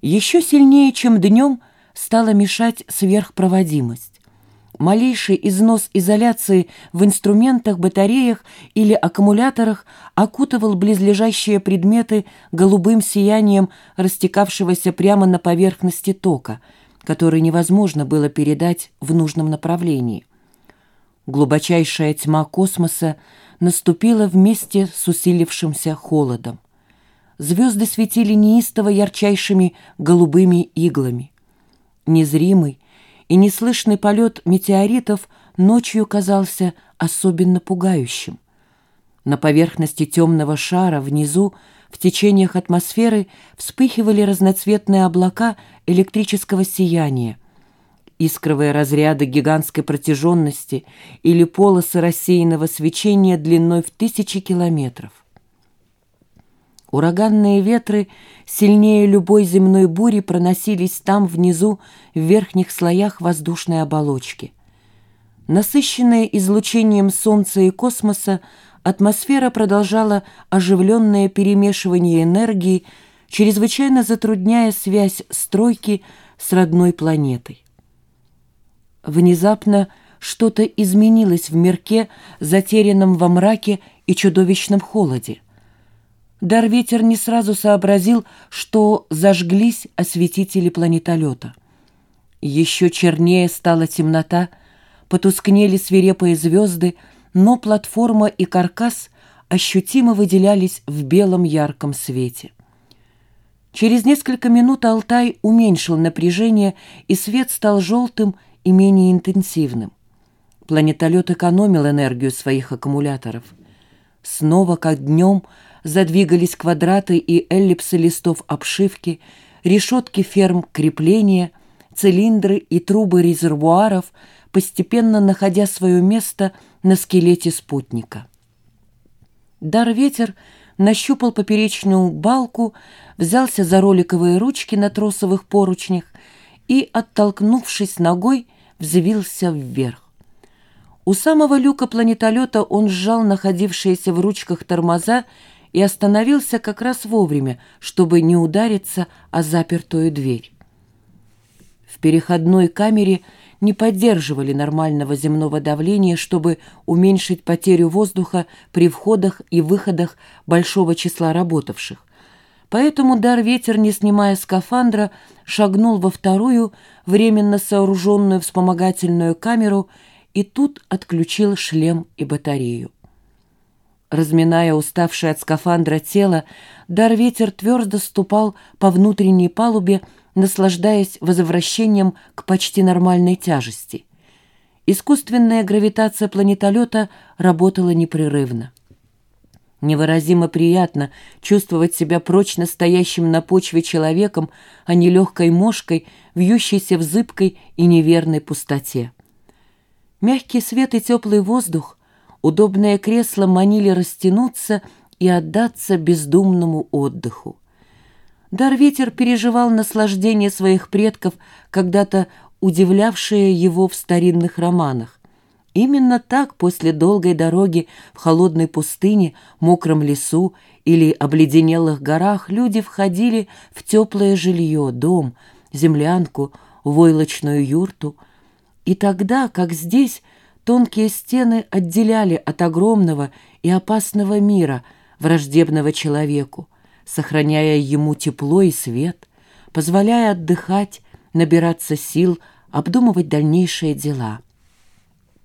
Еще сильнее, чем днем, стала мешать сверхпроводимость. Малейший износ изоляции в инструментах, батареях или аккумуляторах окутывал близлежащие предметы голубым сиянием растекавшегося прямо на поверхности тока, который невозможно было передать в нужном направлении. Глубочайшая тьма космоса наступила вместе с усилившимся холодом. Звезды светили неистово ярчайшими голубыми иглами. Незримый и неслышный полет метеоритов ночью казался особенно пугающим. На поверхности темного шара внизу в течениях атмосферы вспыхивали разноцветные облака электрического сияния, искровые разряды гигантской протяженности или полосы рассеянного свечения длиной в тысячи километров. Ураганные ветры сильнее любой земной бури проносились там внизу в верхних слоях воздушной оболочки. Насыщенная излучением Солнца и космоса, атмосфера продолжала оживленное перемешивание энергии, чрезвычайно затрудняя связь стройки с родной планетой. Внезапно что-то изменилось в мирке, затерянном во мраке и чудовищном холоде. Дарветер не сразу сообразил, что зажглись осветители планетолета. Еще чернее стала темнота, потускнели свирепые звезды, но платформа и каркас ощутимо выделялись в белом ярком свете. Через несколько минут Алтай уменьшил напряжение, и свет стал желтым и менее интенсивным. Планетолет экономил энергию своих аккумуляторов. Снова, как днем, задвигались квадраты и эллипсы листов обшивки, решетки ферм крепления, цилиндры и трубы резервуаров, постепенно находя свое место на скелете спутника. Дар-ветер нащупал поперечную балку, взялся за роликовые ручки на тросовых поручнях и, оттолкнувшись ногой, взвился вверх. У самого люка планетолета он сжал находившиеся в ручках тормоза и остановился как раз вовремя, чтобы не удариться о запертую дверь. В переходной камере не поддерживали нормального земного давления, чтобы уменьшить потерю воздуха при входах и выходах большого числа работавших. Поэтому дар-ветер, не снимая скафандра, шагнул во вторую, временно сооруженную вспомогательную камеру и тут отключил шлем и батарею. Разминая уставшее от скафандра тело, дар-ветер твердо ступал по внутренней палубе, наслаждаясь возвращением к почти нормальной тяжести. Искусственная гравитация планетолета работала непрерывно. Невыразимо приятно чувствовать себя прочно стоящим на почве человеком, а не легкой мошкой, вьющейся в зыбкой и неверной пустоте. Мягкий свет и теплый воздух Удобное кресло манили растянуться и отдаться бездумному отдыху. Дарветер переживал наслаждение своих предков, когда-то удивлявшее его в старинных романах. Именно так после долгой дороги в холодной пустыне, мокром лесу или обледенелых горах люди входили в теплое жилье, дом, землянку, войлочную юрту. И тогда, как здесь, Тонкие стены отделяли от огромного и опасного мира, враждебного человеку, сохраняя ему тепло и свет, позволяя отдыхать, набираться сил, обдумывать дальнейшие дела –